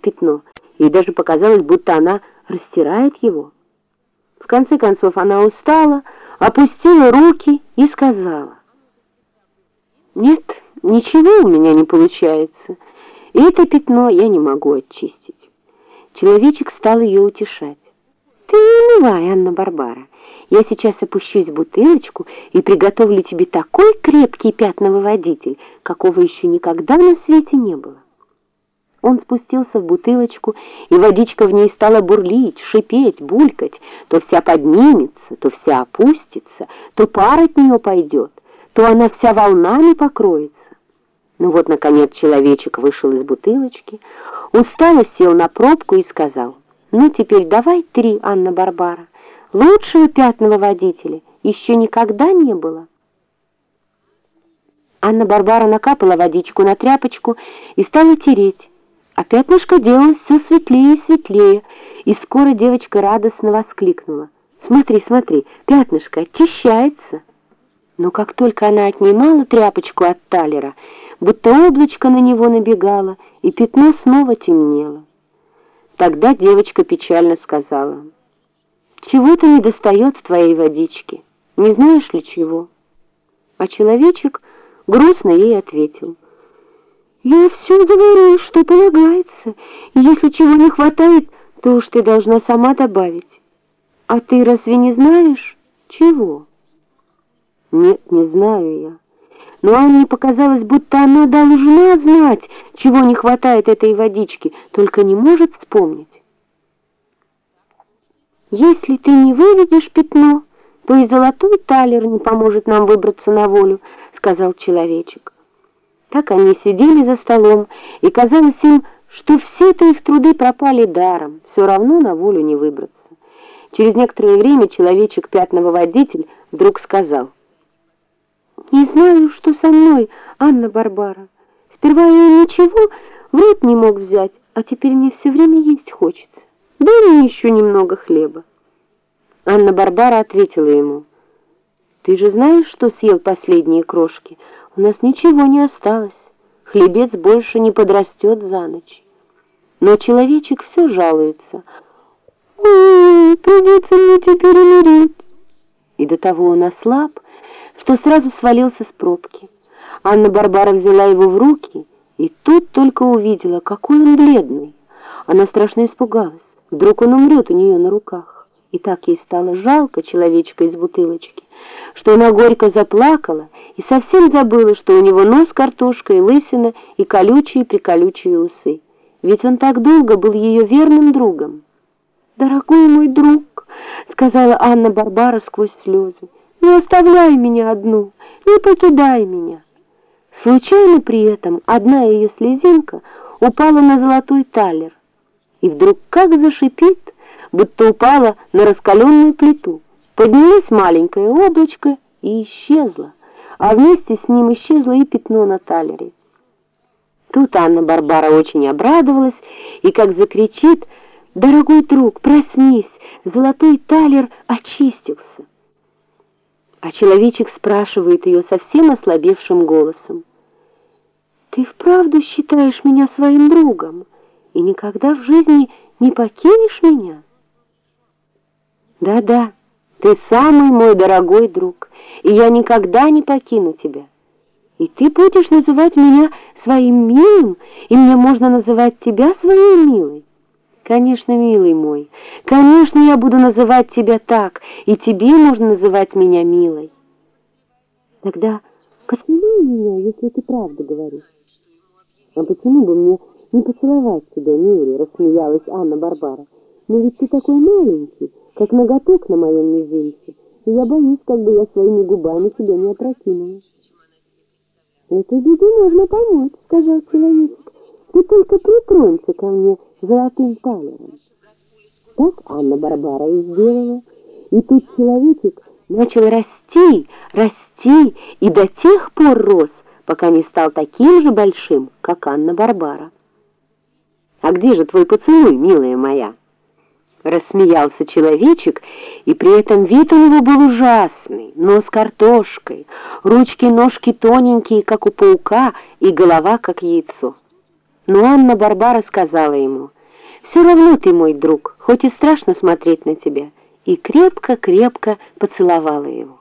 пятно, и даже показалось, будто она растирает его. В конце концов она устала, опустила руки и сказала, «Нет, ничего у меня не получается, и это пятно я не могу очистить». Человечек стал ее утешать. «Ты не унывай, Анна-Барбара, я сейчас опущусь в бутылочку и приготовлю тебе такой крепкий пятновыводитель, какого еще никогда на свете не было». Он спустился в бутылочку, и водичка в ней стала бурлить, шипеть, булькать, то вся поднимется, то вся опустится, то пар от нее пойдет, то она вся волнами покроется. Ну вот, наконец, человечек вышел из бутылочки, устало сел на пробку и сказал, «Ну, теперь давай три, Анна-Барбара. Лучшего пятного водителя еще никогда не было». Анна-Барбара накапала водичку на тряпочку и стала тереть. Пятнышко делалось все светлее и светлее, и скоро девочка радостно воскликнула. «Смотри, смотри, пятнышко очищается!» Но как только она отнимала тряпочку от талера, будто облачко на него набегало, и пятно снова темнело. Тогда девочка печально сказала, «Чего-то не достает в твоей водичке, не знаешь ли чего?» А человечек грустно ей ответил, я все говорю, что полагается, и если чего не хватает, то уж ты должна сама добавить. А ты разве не знаешь, чего? Нет, не знаю я. Но Анне показалось, будто она должна знать, чего не хватает этой водички, только не может вспомнить. Если ты не выведешь пятно, то и золотой талер не поможет нам выбраться на волю, сказал человечек. Так они сидели за столом, и казалось им, что все-то их труды пропали даром, все равно на волю не выбраться. Через некоторое время человечек пятного водитель вдруг сказал, «Не знаю, что со мной, Анна-Барбара. Сперва я ничего в рот не мог взять, а теперь мне все время есть хочется. Дай мне еще немного хлеба». Анна-Барбара ответила ему, «Ты же знаешь, что съел последние крошки?» У нас ничего не осталось. Хлебец больше не подрастет за ночь. Но человечек все жалуется. «Ой, придется мне теперь умереть!» И до того он ослаб, что сразу свалился с пробки. Анна-Барбара взяла его в руки, и тут только увидела, какой он бледный. Она страшно испугалась. Вдруг он умрет у нее на руках. И так ей стало жалко человечка из бутылочки, что она горько заплакала и совсем забыла, что у него нос картошкой, лысина и колючие-приколючие усы. Ведь он так долго был ее верным другом. «Дорогой мой друг», — сказала Анна-Барбара сквозь слезы, — «не оставляй меня одну, не покидай меня». Случайно при этом одна ее слезинка упала на золотой талер, и вдруг как зашипит, будто упала на раскаленную плиту. Поднялось маленькое облачко и исчезло а вместе с ним исчезло и пятно на талере. Тут Анна-Барбара очень обрадовалась и как закричит «Дорогой друг, проснись! Золотой талер очистился!» А человечек спрашивает ее совсем ослабевшим голосом. «Ты вправду считаешь меня своим другом и никогда в жизни не покинешь меня?» «Да-да, ты самый мой дорогой друг» и я никогда не покину тебя. И ты будешь называть меня своим милым, и мне можно называть тебя своей милой. Конечно, милый мой, конечно, я буду называть тебя так, и тебе можно называть меня милой. Тогда поцелуй меня, если ты правду говоришь. А почему бы мне не поцеловать тебя, милый, рассмеялась Анна-Барбара. Но ведь ты такой маленький, как ноготок на моем мизинце и я боюсь, как бы я своими губами тебя не опрокинула. «Этой беде можно помочь», — сказал человечек. «Ты только притронься ко мне золотым талером». Так Анна-Барбара и сделала. И тут человечек начал расти, расти, и до тех пор рос, пока не стал таким же большим, как Анна-Барбара. «А где же твой поцелуй, милая моя?» Рассмеялся человечек, и при этом вид у него был ужасный, нос картошкой, ручки-ножки тоненькие, как у паука, и голова, как яйцо. Но Анна-Барбара сказала ему, «Все равно ты мой друг, хоть и страшно смотреть на тебя», и крепко-крепко поцеловала его.